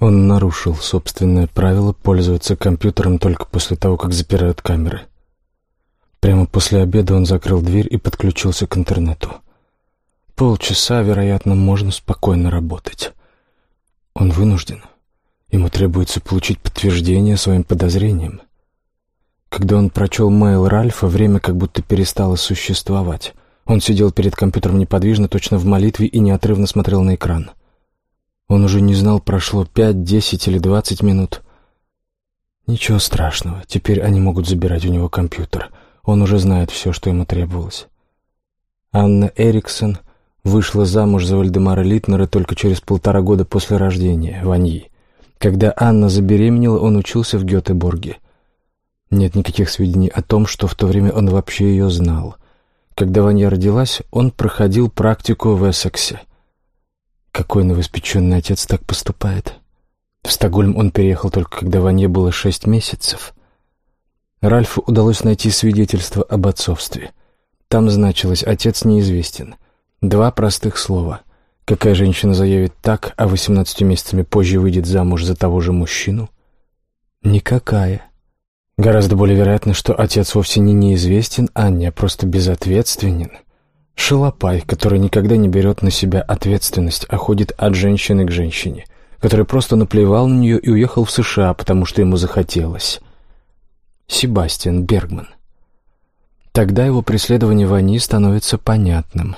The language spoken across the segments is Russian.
Он нарушил собственное правило пользоваться компьютером только после того, как запирают камеры. Прямо после обеда он закрыл дверь и подключился к интернету. Полчаса, вероятно, можно спокойно работать. Он вынужден. Ему требуется получить подтверждение своим подозрениям. Когда он прочел мейл Ральфа, время как будто перестало существовать. Он сидел перед компьютером неподвижно, точно в молитве, и неотрывно смотрел на экран. Он уже не знал, прошло пять, десять или двадцать минут. Ничего страшного, теперь они могут забирать у него компьютер. Он уже знает все, что ему требовалось. Анна Эриксон вышла замуж за Вальдемара Литнера только через полтора года после рождения Ваньи. Когда Анна забеременела, он учился в Гетеборге. Нет никаких сведений о том, что в то время он вообще ее знал. Когда Ванья родилась, он проходил практику в Эссексе. Какой новоиспеченный отец так поступает? В Стокгольм он переехал только когда Ване было шесть месяцев. Ральфу удалось найти свидетельство об отцовстве. Там значилось «отец неизвестен». Два простых слова. Какая женщина заявит так, а восемнадцатью месяцами позже выйдет замуж за того же мужчину? Никакая. Гораздо более вероятно, что отец вовсе не неизвестен, а не просто безответственен. Шалопай, который никогда не берет на себя ответственность, а ходит от женщины к женщине, который просто наплевал на нее и уехал в США, потому что ему захотелось. Себастьян Бергман. Тогда его преследование Вани становится понятным.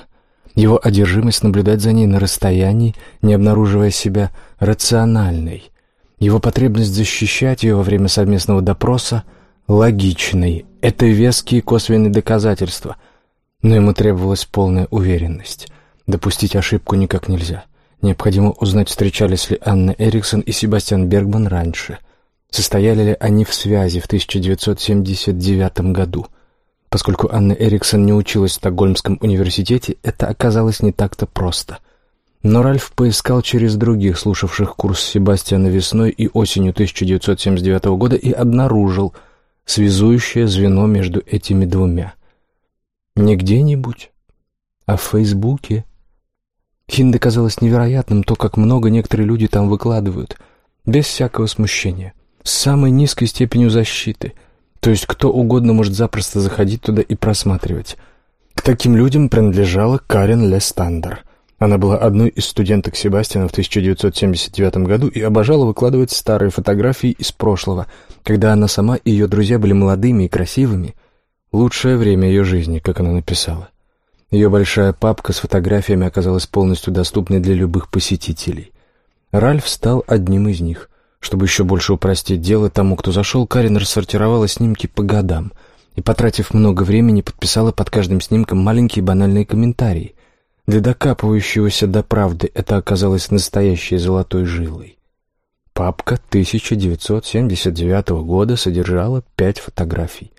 Его одержимость наблюдать за ней на расстоянии, не обнаруживая себя, рациональной. Его потребность защищать ее во время совместного допроса — логичной. Это веские косвенные доказательства — но ему требовалась полная уверенность. Допустить ошибку никак нельзя. Необходимо узнать, встречались ли Анна Эриксон и Себастьян Бергман раньше. Состояли ли они в связи в 1979 году. Поскольку Анна Эриксон не училась в Стокгольмском университете, это оказалось не так-то просто. Но Ральф поискал через других, слушавших курс Себастьяна весной и осенью 1979 года, и обнаружил связующее звено между этими двумя — не где-нибудь, а в Фейсбуке. Хинде казалось невероятным то, как много некоторые люди там выкладывают, без всякого смущения, с самой низкой степенью защиты. То есть кто угодно может запросто заходить туда и просматривать. К таким людям принадлежала Карен Лестандер. Она была одной из студенток Себастьяна в 1979 году и обожала выкладывать старые фотографии из прошлого, когда она сама и ее друзья были молодыми и красивыми – Лучшее время ее жизни, как она написала. Ее большая папка с фотографиями оказалась полностью доступной для любых посетителей. Ральф стал одним из них. Чтобы еще больше упростить дело тому, кто зашел, Карин рассортировала снимки по годам и, потратив много времени, подписала под каждым снимком маленькие банальные комментарии. Для докапывающегося до правды это оказалось настоящей золотой жилой. Папка 1979 года содержала пять фотографий.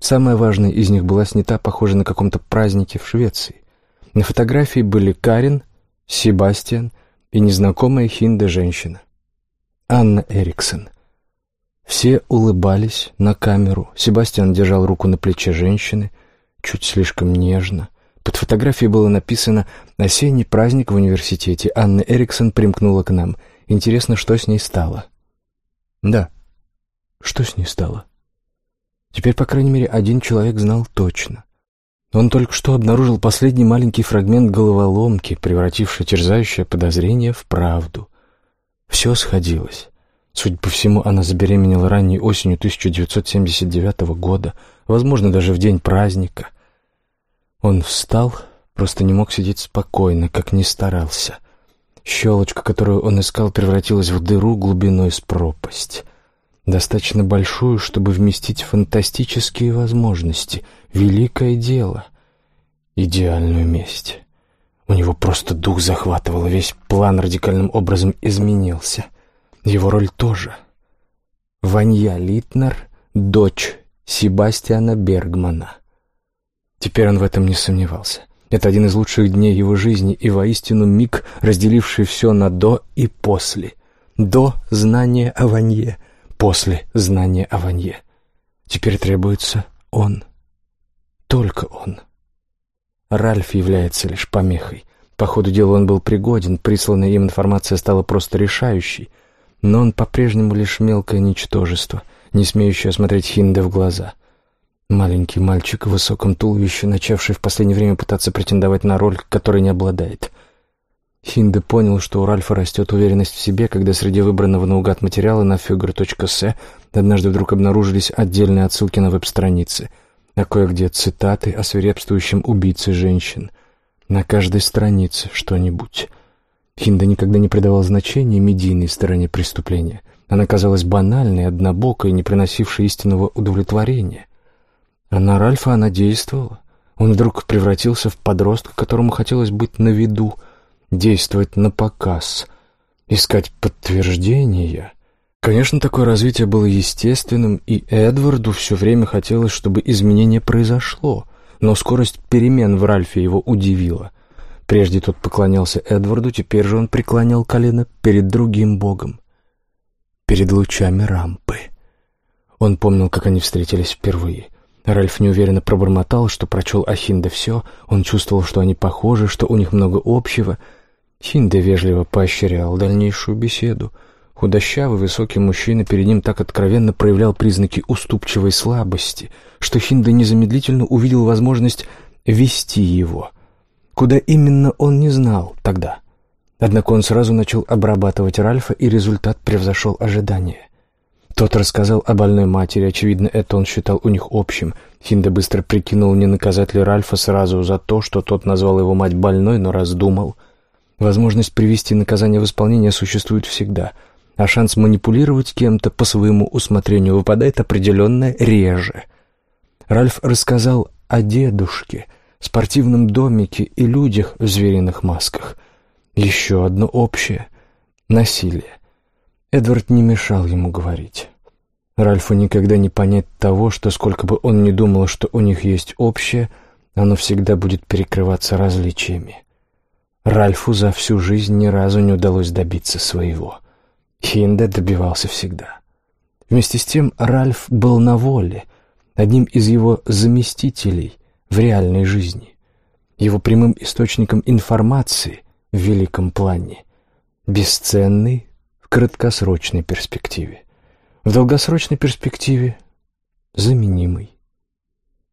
Самая важная из них была снята, похоже, на каком-то празднике в Швеции. На фотографии были Карин, Себастьян и незнакомая хинда женщина. Анна Эриксон. Все улыбались на камеру. Себастьян держал руку на плече женщины, чуть слишком нежно. Под фотографией было написано «Осенний праздник в университете». Анна Эриксон примкнула к нам. Интересно, что с ней стало? Да, что с ней стало? Теперь, по крайней мере, один человек знал точно. Он только что обнаружил последний маленький фрагмент головоломки, превративший терзающее подозрение в правду. Все сходилось. Судя по всему, она забеременела ранней осенью 1979 года, возможно, даже в день праздника. Он встал, просто не мог сидеть спокойно, как ни старался. Щелочка, которую он искал, превратилась в дыру глубиной с пропасть достаточно большую, чтобы вместить фантастические возможности, великое дело, идеальную месть. У него просто дух захватывал, весь план радикальным образом изменился. Его роль тоже. Ванья Литнер — дочь Себастьяна Бергмана. Теперь он в этом не сомневался. Это один из лучших дней его жизни и воистину миг, разделивший все на «до» и «после». До знания о Ванье — после знания о Ванье. Теперь требуется он. Только он. Ральф является лишь помехой. По ходу дела он был пригоден, присланная им информация стала просто решающей. но он по-прежнему лишь мелкое ничтожество, не смеющее смотреть Хинде в глаза. Маленький мальчик в высоком туловище, начавший в последнее время пытаться претендовать на роль, которой не обладает. Хинде понял, что у Ральфа растет уверенность в себе, когда среди выбранного наугад материала на figure.se однажды вдруг обнаружились отдельные отсылки на веб-страницы, а кое-где цитаты о свирепствующем убийце женщин. На каждой странице что-нибудь. Хинда никогда не придавал значения медийной стороне преступления. Она казалась банальной, однобокой, не приносившей истинного удовлетворения. А на Ральфа она действовала. Он вдруг превратился в подростка, которому хотелось быть на виду, действовать на показ, искать подтверждения. Конечно, такое развитие было естественным, и Эдварду все время хотелось, чтобы изменение произошло, но скорость перемен в Ральфе его удивила — Прежде тот поклонялся Эдварду, теперь же он преклонял колено перед другим богом, перед лучами рампы. Он помнил, как они встретились впервые. Ральф неуверенно пробормотал, что прочел о Хинде все, он чувствовал, что они похожи, что у них много общего. Хинде вежливо поощрял дальнейшую беседу. Худощавый, высокий мужчина перед ним так откровенно проявлял признаки уступчивой слабости, что Хинде незамедлительно увидел возможность вести его — Куда именно он не знал тогда. Однако он сразу начал обрабатывать Ральфа, и результат превзошел ожидания. Тот рассказал о больной матери, очевидно, это он считал у них общим. Хинда быстро прикинул, не наказать ли Ральфа сразу за то, что тот назвал его мать больной, но раздумал. Возможность привести наказание в исполнение существует всегда, а шанс манипулировать кем-то по своему усмотрению выпадает определенно реже. Ральф рассказал о дедушке — спортивном домике и людях в звериных масках. Еще одно общее — насилие. Эдвард не мешал ему говорить. Ральфу никогда не понять того, что сколько бы он ни думал, что у них есть общее, оно всегда будет перекрываться различиями. Ральфу за всю жизнь ни разу не удалось добиться своего. Хинде добивался всегда. Вместе с тем Ральф был на воле, одним из его заместителей, в реальной жизни, его прямым источником информации в великом плане, бесценный в краткосрочной перспективе, в долгосрочной перспективе заменимый.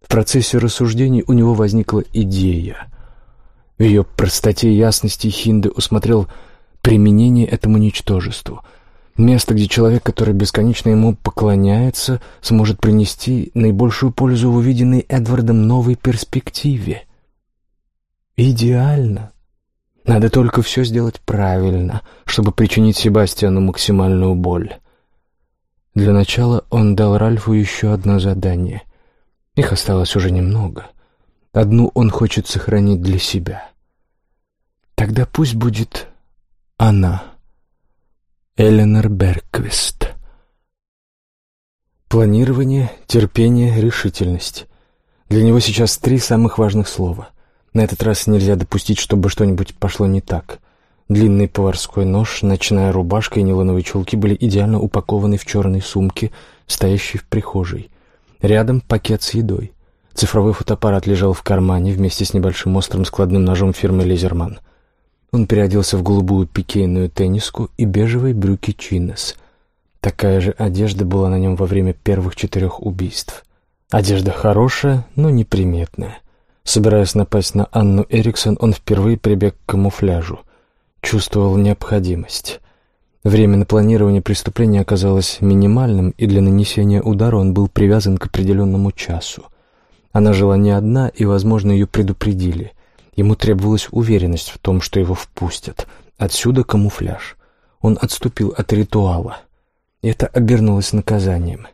В процессе рассуждений у него возникла идея. В ее простоте и ясности Хинде усмотрел применение этому ничтожеству — Место, где человек, который бесконечно ему поклоняется, сможет принести наибольшую пользу в увиденной Эдвардом новой перспективе. Идеально. Надо только все сделать правильно, чтобы причинить Себастьяну максимальную боль. Для начала он дал Ральфу еще одно задание. Их осталось уже немного. Одну он хочет сохранить для себя. Тогда пусть будет она. Эленор Берквист. Планирование, терпение, решительность. Для него сейчас три самых важных слова. На этот раз нельзя допустить, чтобы что-нибудь пошло не так. Длинный поварской нож, ночная рубашка и нейлоновые чулки были идеально упакованы в черной сумке, стоящей в прихожей. Рядом пакет с едой. Цифровой фотоаппарат лежал в кармане вместе с небольшим острым складным ножом фирмы «Лизерман». Он переоделся в голубую пикейную тенниску и бежевые брюки чинес. Такая же одежда была на нем во время первых четырех убийств. Одежда хорошая, но неприметная. Собираясь напасть на Анну Эриксон, он впервые прибег к камуфляжу. Чувствовал необходимость. Время на планирование преступления оказалось минимальным, и для нанесения удара он был привязан к определенному часу. Она жила не одна, и, возможно, ее предупредили. Ему требовалась уверенность в том, что его впустят. Отсюда камуфляж. Он отступил от ритуала. Это обернулось наказанием.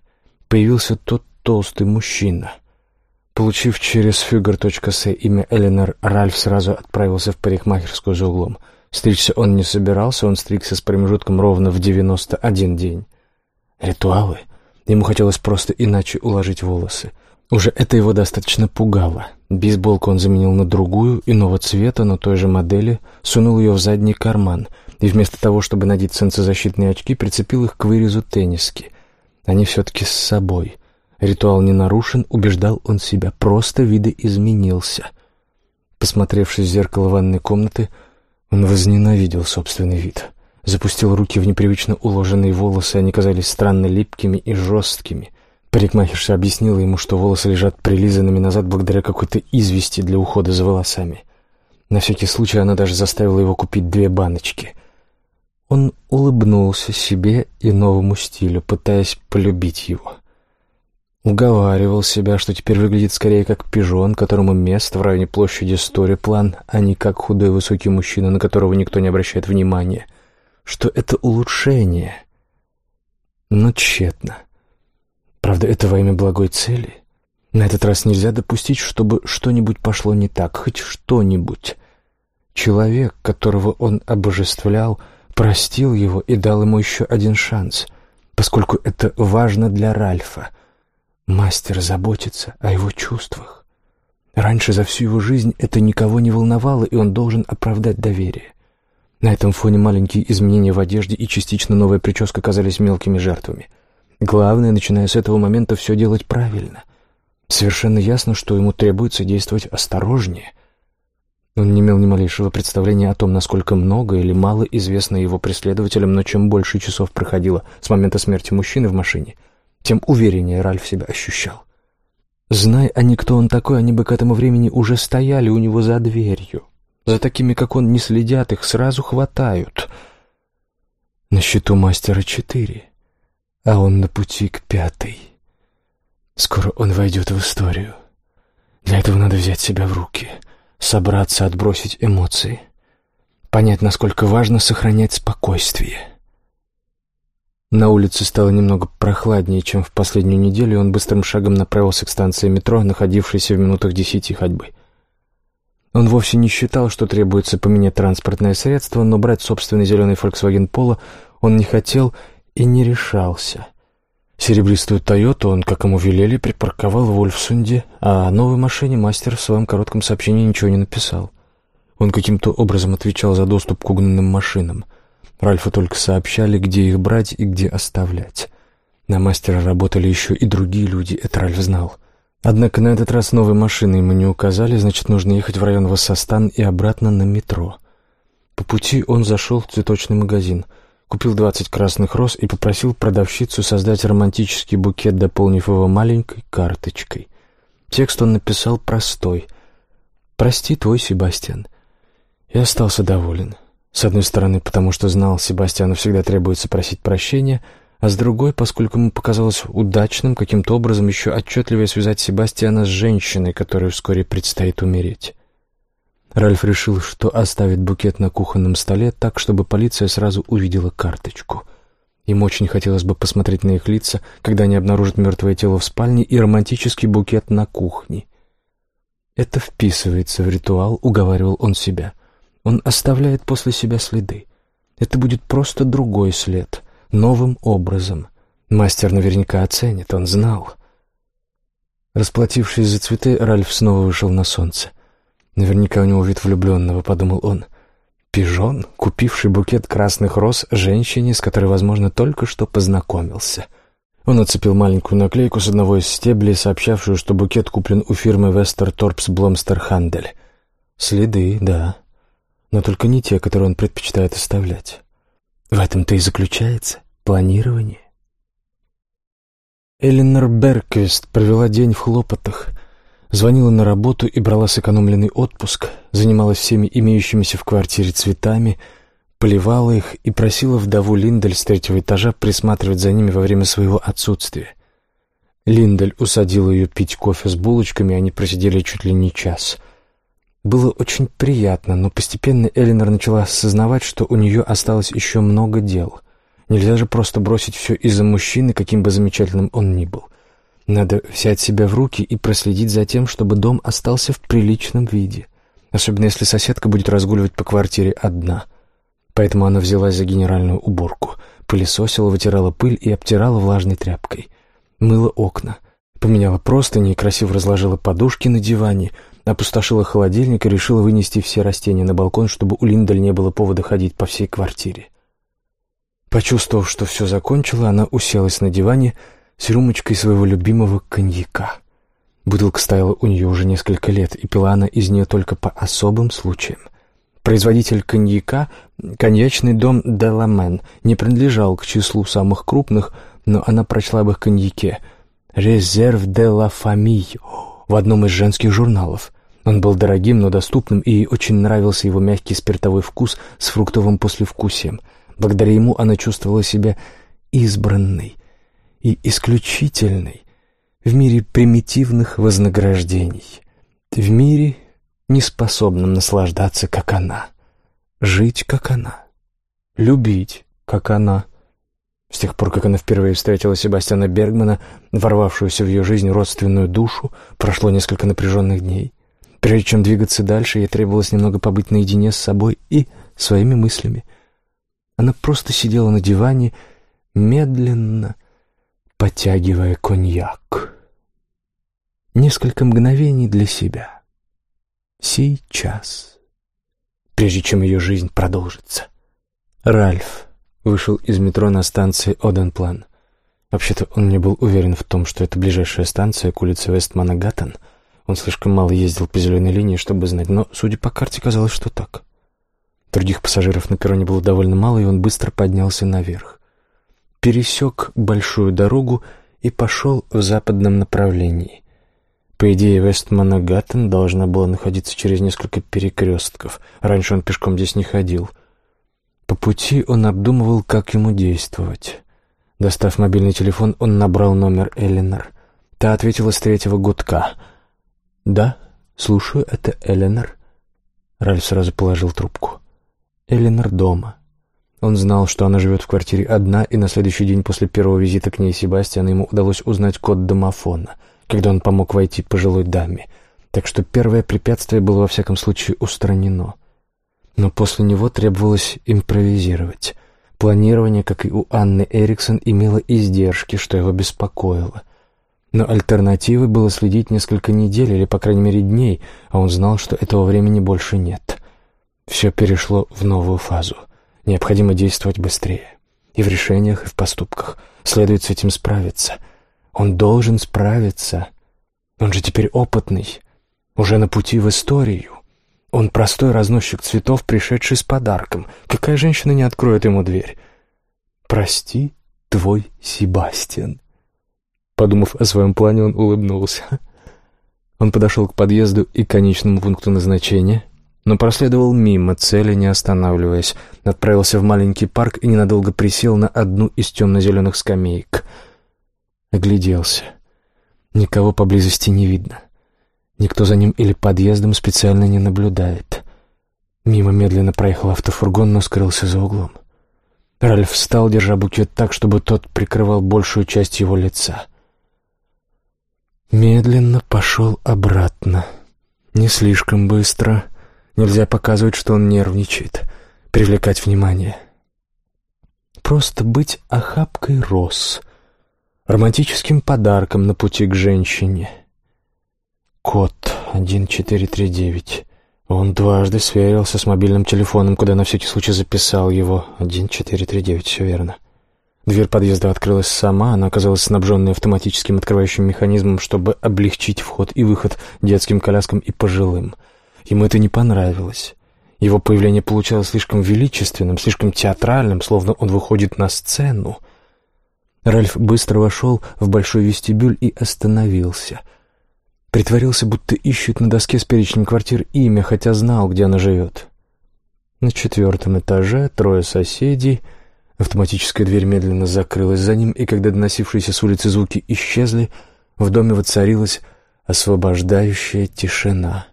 Появился тот толстый мужчина. Получив через figure.se имя Эленор, Ральф сразу отправился в парикмахерскую за углом. Стричься он не собирался, он стригся с промежутком ровно в 91 день. Ритуалы? Ему хотелось просто иначе уложить волосы. Уже это его достаточно пугало. Бейсболку он заменил на другую, иного цвета, но той же модели, сунул ее в задний карман и вместо того, чтобы надеть солнцезащитные очки, прицепил их к вырезу тенниски. Они все-таки с собой. Ритуал не нарушен, убеждал он себя, просто видоизменился. Посмотревшись в зеркало ванной комнаты, он возненавидел собственный вид. запустил руки в непривычно уложенные волосы, они казались странно липкими и жесткими. Парикмахерша объяснила ему, что волосы лежат прилизанными назад благодаря какой-то извести для ухода за волосами. На всякий случай она даже заставила его купить две баночки. Он улыбнулся себе и новому стилю, пытаясь полюбить его. Уговаривал себя, что теперь выглядит скорее как пижон, которому место в районе площади Сториплан, а не как худой высокий мужчина, на которого никто не обращает внимания. Что это улучшение. Но тщетно. Правда, это во имя благой цели. На этот раз нельзя допустить, чтобы что-нибудь пошло не так, хоть что-нибудь. Человек, которого он обожествлял, простил его и дал ему еще один шанс, поскольку это важно для Ральфа — Мастер заботится о его чувствах. Раньше за всю его жизнь это никого не волновало, и он должен оправдать доверие. На этом фоне маленькие изменения в одежде и частично новая прическа казались мелкими жертвами. Главное, начиная с этого момента, все делать правильно. Совершенно ясно, что ему требуется действовать осторожнее. Он не имел ни малейшего представления о том, насколько много или мало известно его преследователям, но чем больше часов проходило с момента смерти мужчины в машине — тем увереннее Ральф себя ощущал. Знай они, кто он такой, они бы к этому времени уже стояли у него за дверью. За такими, как он, не следят, их сразу хватают. На счету мастера четыре, а он на пути к пятой. Скоро он войдет в историю. Для этого надо взять себя в руки, собраться, отбросить эмоции, понять, насколько важно сохранять спокойствие — на улице стало немного прохладнее, чем в последнюю неделю, и он быстрым шагом направился к станции метро, находившейся в минутах десяти ходьбы. Он вовсе не считал, что требуется поменять транспортное средство, но брать собственный зеленый Volkswagen Polo он не хотел и не решался. Серебристую «Тойоту» он, как ему велели, припарковал в Вольфсунде, а о новой машине мастер в своем коротком сообщении ничего не написал. Он каким-то образом отвечал за доступ к угнанным машинам — Ральфу только сообщали, где их брать и где оставлять. На мастера работали еще и другие люди, это Ральф знал. Однако на этот раз новой машины ему не указали, значит, нужно ехать в район Вассастан и обратно на метро. По пути он зашел в цветочный магазин, купил двадцать красных роз и попросил продавщицу создать романтический букет, дополнив его маленькой карточкой. Текст он написал простой. «Прости, твой Себастьян». И остался доволен. С одной стороны, потому что знал, Себастьяну всегда требуется просить прощения, а с другой, поскольку ему показалось удачным каким-то образом еще отчетливее связать Себастьяна с женщиной, которой вскоре предстоит умереть. Ральф решил, что оставит букет на кухонном столе так, чтобы полиция сразу увидела карточку. Им очень хотелось бы посмотреть на их лица, когда они обнаружат мертвое тело в спальне и романтический букет на кухне. «Это вписывается в ритуал», — уговаривал он себя — он оставляет после себя следы. Это будет просто другой след, новым образом. Мастер наверняка оценит, он знал. Расплатившись за цветы, Ральф снова вышел на солнце. Наверняка у него вид влюбленного, подумал он. Пижон, купивший букет красных роз женщине, с которой, возможно, только что познакомился. Он оцепил маленькую наклейку с одного из стеблей, сообщавшую, что букет куплен у фирмы Вестер Торпс Бломстерхандель. Следы, да, но только не те, которые он предпочитает оставлять. В этом-то и заключается планирование. Эленор Берквист провела день в хлопотах, звонила на работу и брала сэкономленный отпуск, занималась всеми имеющимися в квартире цветами, поливала их и просила вдову Линдель с третьего этажа присматривать за ними во время своего отсутствия. Линдель усадила ее пить кофе с булочками, они просидели чуть ли не час — было очень приятно, но постепенно Элинор начала осознавать, что у нее осталось еще много дел. Нельзя же просто бросить все из-за мужчины, каким бы замечательным он ни был. Надо взять себя в руки и проследить за тем, чтобы дом остался в приличном виде, особенно если соседка будет разгуливать по квартире одна. Поэтому она взялась за генеральную уборку, пылесосила, вытирала пыль и обтирала влажной тряпкой. Мыла окна, поменяла простыни и красиво разложила подушки на диване — опустошила холодильник и решила вынести все растения на балкон, чтобы у Линдаль не было повода ходить по всей квартире. Почувствовав, что все закончила, она уселась на диване с рюмочкой своего любимого коньяка. Бутылка стояла у нее уже несколько лет, и пила она из нее только по особым случаям. Производитель коньяка, коньячный дом «Деламен», не принадлежал к числу самых крупных, но она прочла об их коньяке «Резерв де ла фамиль» в одном из женских журналов. Он был дорогим, но доступным, и очень нравился его мягкий спиртовой вкус с фруктовым послевкусием. Благодаря ему она чувствовала себя избранной и исключительной в мире примитивных вознаграждений, в мире, неспособном наслаждаться, как она, жить, как она, любить, как она. С тех пор, как она впервые встретила Себастьяна Бергмана, ворвавшуюся в ее жизнь родственную душу, прошло несколько напряженных дней. Прежде чем двигаться дальше, ей требовалось немного побыть наедине с собой и своими мыслями. Она просто сидела на диване, медленно потягивая коньяк. Несколько мгновений для себя. Сейчас. Прежде чем ее жизнь продолжится. Ральф вышел из метро на станции Оденплан. Вообще-то он не был уверен в том, что это ближайшая станция к улице Вестманагаттен. Он слишком мало ездил по зеленой линии, чтобы знать, но, судя по карте, казалось, что так. Других пассажиров на перроне было довольно мало, и он быстро поднялся наверх. Пересек большую дорогу и пошел в западном направлении. По идее, Вестманагаттен должна была находиться через несколько перекрестков. Раньше он пешком здесь не ходил — по пути он обдумывал, как ему действовать. Достав мобильный телефон, он набрал номер Эленор. Та ответила с третьего гудка. «Да, слушаю, это Эленор». Ральф сразу положил трубку. Эленор дома. Он знал, что она живет в квартире одна, и на следующий день после первого визита к ней Себастьяна ему удалось узнать код домофона, когда он помог войти пожилой даме. Так что первое препятствие было во всяком случае устранено но после него требовалось импровизировать. Планирование, как и у Анны Эриксон, имело издержки, что его беспокоило. Но альтернативой было следить несколько недель или, по крайней мере, дней, а он знал, что этого времени больше нет. Все перешло в новую фазу. Необходимо действовать быстрее. И в решениях, и в поступках. Следует с этим справиться. Он должен справиться. Он же теперь опытный, уже на пути в историю. Он простой разносчик цветов, пришедший с подарком. Какая женщина не откроет ему дверь? «Прости, твой Себастьян». Подумав о своем плане, он улыбнулся. Он подошел к подъезду и конечному пункту назначения, но проследовал мимо цели, не останавливаясь. Отправился в маленький парк и ненадолго присел на одну из темно-зеленых скамеек. Огляделся. Никого поблизости не видно. Никто за ним или подъездом специально не наблюдает. Мимо медленно проехал автофургон, но скрылся за углом. Ральф встал, держа букет так, чтобы тот прикрывал большую часть его лица. Медленно пошел обратно. Не слишком быстро. Нельзя показывать, что он нервничает. Привлекать внимание. Просто быть охапкой роз. Романтическим подарком на пути к женщине — Код 1439. Он дважды сверился с мобильным телефоном, куда на всякий случай записал его. 1439, все верно. Дверь подъезда открылась сама, она оказалась снабженной автоматическим открывающим механизмом, чтобы облегчить вход и выход детским коляскам и пожилым. Ему это не понравилось. Его появление получалось слишком величественным, слишком театральным, словно он выходит на сцену. Ральф быстро вошел в большой вестибюль и остановился — Притворился, будто ищет на доске с перечнем квартир имя, хотя знал, где она живет. На четвертом этаже трое соседей. Автоматическая дверь медленно закрылась за ним, и когда доносившиеся с улицы звуки исчезли, в доме воцарилась освобождающая тишина.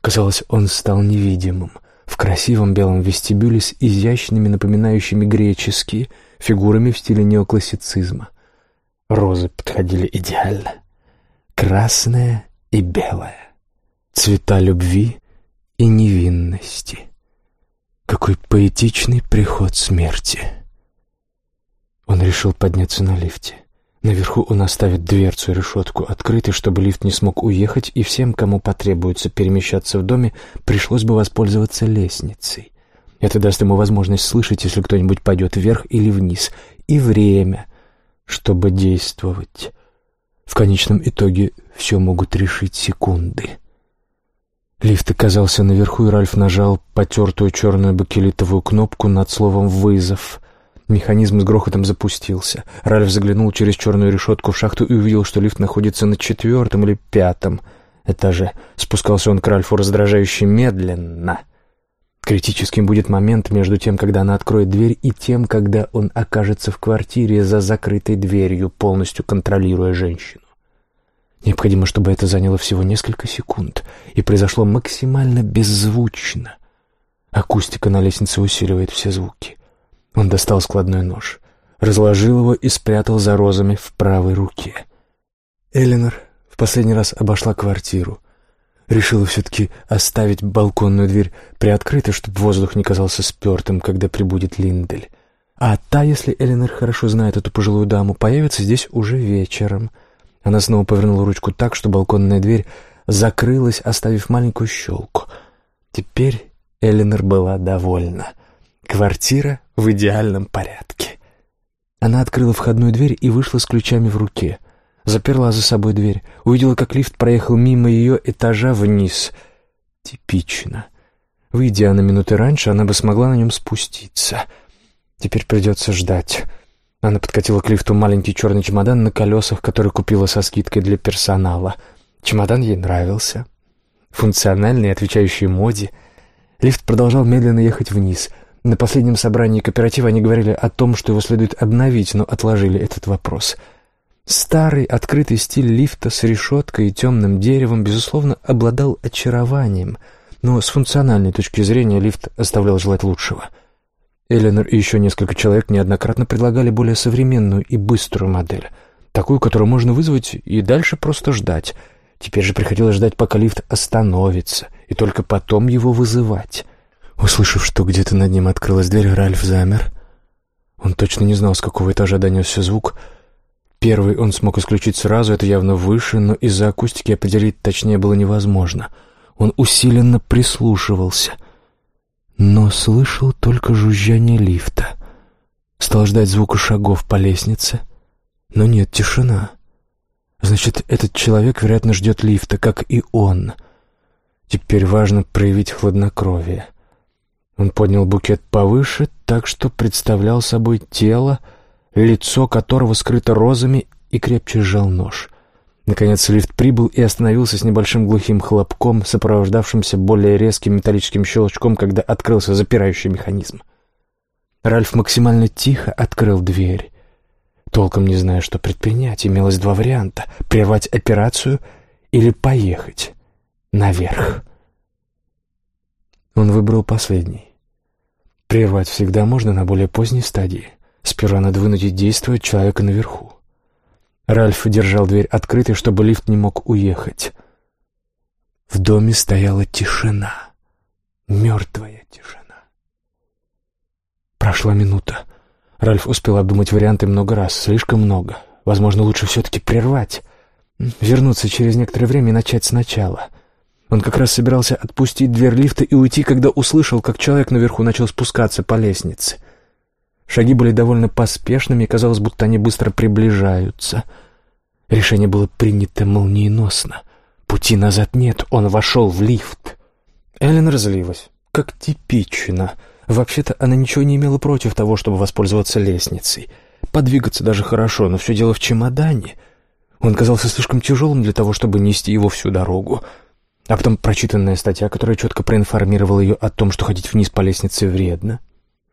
Казалось, он стал невидимым, в красивом белом вестибюле с изящными, напоминающими греческие, фигурами в стиле неоклассицизма. Розы подходили идеально красное и белое, цвета любви и невинности. Какой поэтичный приход смерти. Он решил подняться на лифте. Наверху он оставит дверцу и решетку открытой, чтобы лифт не смог уехать, и всем, кому потребуется перемещаться в доме, пришлось бы воспользоваться лестницей. Это даст ему возможность слышать, если кто-нибудь пойдет вверх или вниз, и время, чтобы действовать. В конечном итоге все могут решить секунды. Лифт оказался наверху, и Ральф нажал потертую черную бакелитовую кнопку над словом «вызов». Механизм с грохотом запустился. Ральф заглянул через черную решетку в шахту и увидел, что лифт находится на четвертом или пятом этаже. Спускался он к Ральфу раздражающе медленно. Критическим будет момент между тем, когда она откроет дверь, и тем, когда он окажется в квартире за закрытой дверью, полностью контролируя женщину. Необходимо, чтобы это заняло всего несколько секунд и произошло максимально беззвучно. Акустика на лестнице усиливает все звуки. Он достал складной нож, разложил его и спрятал за розами в правой руке. Эленор в последний раз обошла квартиру. Решила все-таки оставить балконную дверь приоткрытой, чтобы воздух не казался спертым, когда прибудет Линдель. А та, если Эленор хорошо знает эту пожилую даму, появится здесь уже вечером. Она снова повернула ручку так, что балконная дверь закрылась, оставив маленькую щелку. Теперь Эленор была довольна. Квартира в идеальном порядке. Она открыла входную дверь и вышла с ключами в руке. Заперла за собой дверь. Увидела, как лифт проехал мимо ее этажа вниз. Типично. Выйдя на минуты раньше, она бы смогла на нем спуститься. Теперь придется ждать. Она подкатила к лифту маленький черный чемодан на колесах, который купила со скидкой для персонала. Чемодан ей нравился. Функциональный, отвечающий моде. Лифт продолжал медленно ехать вниз — на последнем собрании кооператива они говорили о том, что его следует обновить, но отложили этот вопрос. Старый открытый стиль лифта с решеткой и темным деревом, безусловно, обладал очарованием, но с функциональной точки зрения лифт оставлял желать лучшего. Эленор и еще несколько человек неоднократно предлагали более современную и быструю модель, такую, которую можно вызвать и дальше просто ждать. Теперь же приходилось ждать, пока лифт остановится, и только потом его вызывать. Услышав, что где-то над ним открылась дверь, Ральф замер. Он точно не знал, с какого этажа донесся звук. Первый он смог исключить сразу, это явно выше, но из-за акустики определить точнее было невозможно. Он усиленно прислушивался, но слышал только жужжание лифта. Стал ждать звука шагов по лестнице, но нет, тишина. Значит, этот человек, вероятно, ждет лифта, как и он. Теперь важно проявить хладнокровие — он поднял букет повыше, так что представлял собой тело, лицо которого скрыто розами, и крепче сжал нож. Наконец лифт прибыл и остановился с небольшим глухим хлопком, сопровождавшимся более резким металлическим щелчком, когда открылся запирающий механизм. Ральф максимально тихо открыл дверь. Толком не зная, что предпринять, имелось два варианта — прервать операцию или поехать наверх. Он выбрал последний. Прервать всегда можно на более поздней стадии. Сперва надо вынудить действовать человека наверху. Ральф держал дверь открытой, чтобы лифт не мог уехать. В доме стояла тишина. Мертвая тишина. Прошла минута. Ральф успел обдумать варианты много раз, слишком много. Возможно, лучше все-таки прервать. Вернуться через некоторое время и начать сначала. Он как раз собирался отпустить дверь лифта и уйти, когда услышал, как человек наверху начал спускаться по лестнице. Шаги были довольно поспешными, и казалось, будто они быстро приближаются. Решение было принято молниеносно. Пути назад нет, он вошел в лифт. Эллен разлилась, как типично. Вообще-то она ничего не имела против того, чтобы воспользоваться лестницей. Подвигаться даже хорошо, но все дело в чемодане. Он казался слишком тяжелым для того, чтобы нести его всю дорогу. А потом прочитанная статья, которая четко проинформировала ее о том, что ходить вниз по лестнице вредно.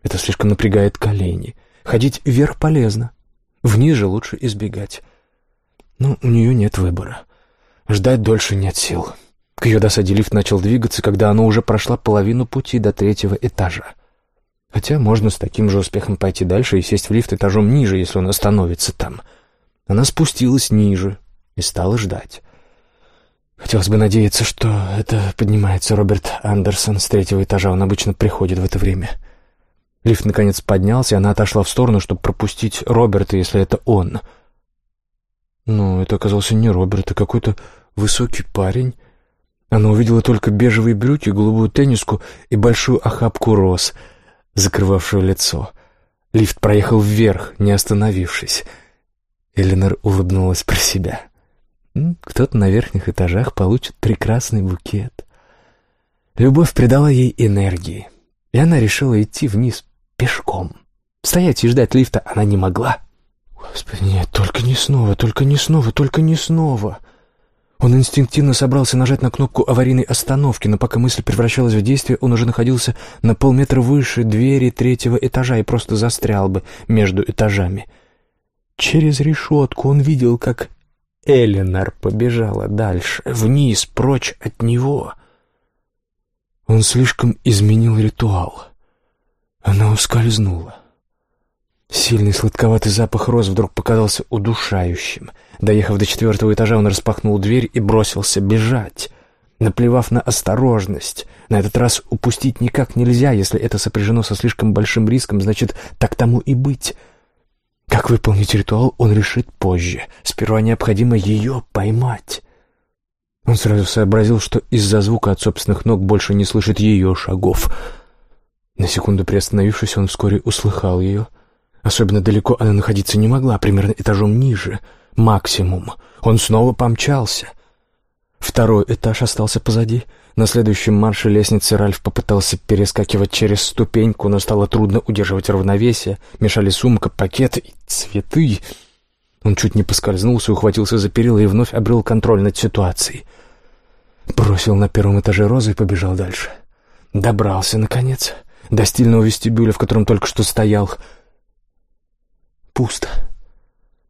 Это слишком напрягает колени. Ходить вверх полезно. Вниз же лучше избегать. Но у нее нет выбора. Ждать дольше нет сил. К ее досаде лифт начал двигаться, когда она уже прошла половину пути до третьего этажа. Хотя можно с таким же успехом пойти дальше и сесть в лифт этажом ниже, если он остановится там. Она спустилась ниже и стала ждать. Хотелось бы надеяться, что это поднимается Роберт Андерсон с третьего этажа. Он обычно приходит в это время. Лифт наконец поднялся, и она отошла в сторону, чтобы пропустить Роберта, если это он. Но это оказался не Роберт, а какой-то высокий парень. Она увидела только бежевые брюки, голубую тенниску и большую охапку роз, закрывавшую лицо. Лифт проехал вверх, не остановившись. Эленор улыбнулась про себя. — кто-то на верхних этажах получит прекрасный букет. Любовь придала ей энергии, и она решила идти вниз пешком. Стоять и ждать лифта она не могла. Господи, нет, только не снова, только не снова, только не снова. Он инстинктивно собрался нажать на кнопку аварийной остановки, но пока мысль превращалась в действие, он уже находился на полметра выше двери третьего этажа и просто застрял бы между этажами. Через решетку он видел, как Эленор побежала дальше, вниз, прочь от него. Он слишком изменил ритуал. Она ускользнула. Сильный сладковатый запах роз вдруг показался удушающим. Доехав до четвертого этажа, он распахнул дверь и бросился бежать. Наплевав на осторожность, на этот раз упустить никак нельзя, если это сопряжено со слишком большим риском, значит, так тому и быть. Как выполнить ритуал, он решит позже. Сперва необходимо ее поймать. Он сразу сообразил, что из-за звука от собственных ног больше не слышит ее шагов. На секунду приостановившись, он вскоре услыхал ее — Особенно далеко она находиться не могла, примерно этажом ниже. Максимум. Он снова помчался. Второй этаж остался позади. На следующем марше лестницы Ральф попытался перескакивать через ступеньку, но стало трудно удерживать равновесие. Мешали сумка, пакеты и цветы. Он чуть не поскользнулся, ухватился за перила и вновь обрел контроль над ситуацией. Бросил на первом этаже розы и побежал дальше. Добрался, наконец, до стильного вестибюля, в котором только что стоял — Пусто.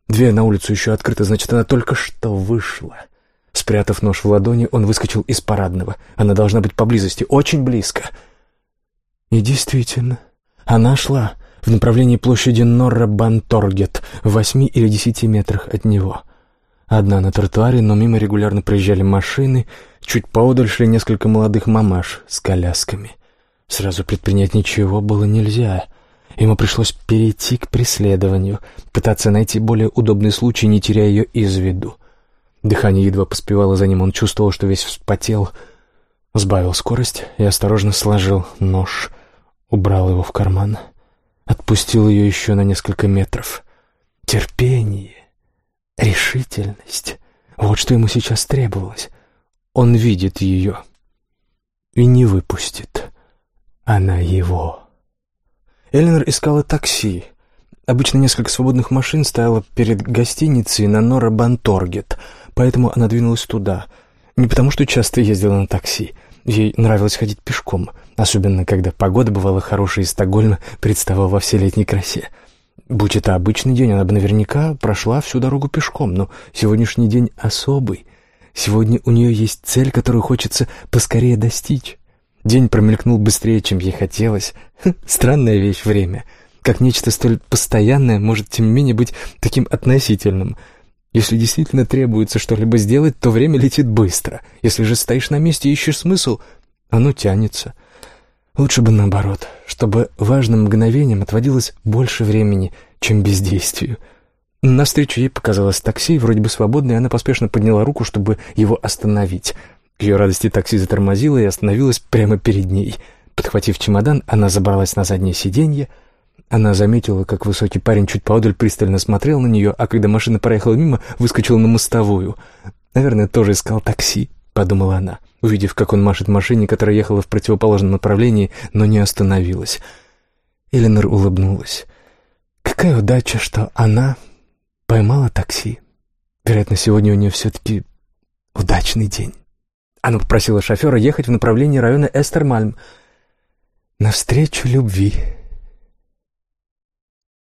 Дверь на улицу еще открыта, значит, она только что вышла. Спрятав нож в ладони, он выскочил из парадного. Она должна быть поблизости, очень близко. И действительно, она шла в направлении площади Норра-Банторгет, в восьми или десяти метрах от него. Одна на тротуаре, но мимо регулярно проезжали машины, чуть поодаль шли несколько молодых мамаш с колясками. Сразу предпринять ничего было нельзя. Ему пришлось перейти к преследованию, пытаться найти более удобный случай, не теряя ее из виду. Дыхание едва поспевало за ним, он чувствовал, что весь вспотел, сбавил скорость и осторожно сложил нож, убрал его в карман, отпустил ее еще на несколько метров. Терпение, решительность — вот что ему сейчас требовалось. Он видит ее и не выпустит. Она его. Эленор искала такси. Обычно несколько свободных машин стояло перед гостиницей на Нора Банторгет, поэтому она двинулась туда. Не потому, что часто ездила на такси. Ей нравилось ходить пешком, особенно когда погода бывала хорошая и Стокгольм представал во всей летней красе. Будь это обычный день, она бы наверняка прошла всю дорогу пешком, но сегодняшний день особый. Сегодня у нее есть цель, которую хочется поскорее достичь. День промелькнул быстрее, чем ей хотелось. Странная вещь время. Как нечто столь постоянное может, тем не менее, быть таким относительным. Если действительно требуется что-либо сделать, то время летит быстро. Если же стоишь на месте и ищешь смысл, оно тянется. Лучше бы наоборот, чтобы важным мгновением отводилось больше времени, чем бездействию. Навстречу ей показалось такси, вроде бы свободное, и она поспешно подняла руку, чтобы его остановить — к ее радости такси затормозило и остановилось прямо перед ней. Подхватив чемодан, она забралась на заднее сиденье. Она заметила, как высокий парень чуть поодаль пристально смотрел на нее, а когда машина проехала мимо, выскочил на мостовую. «Наверное, тоже искал такси», — подумала она, увидев, как он машет машине, которая ехала в противоположном направлении, но не остановилась. Эленор улыбнулась. «Какая удача, что она поймала такси. Вероятно, сегодня у нее все-таки удачный день». Она попросила шофера ехать в направлении района Эстермальм. «Навстречу любви»,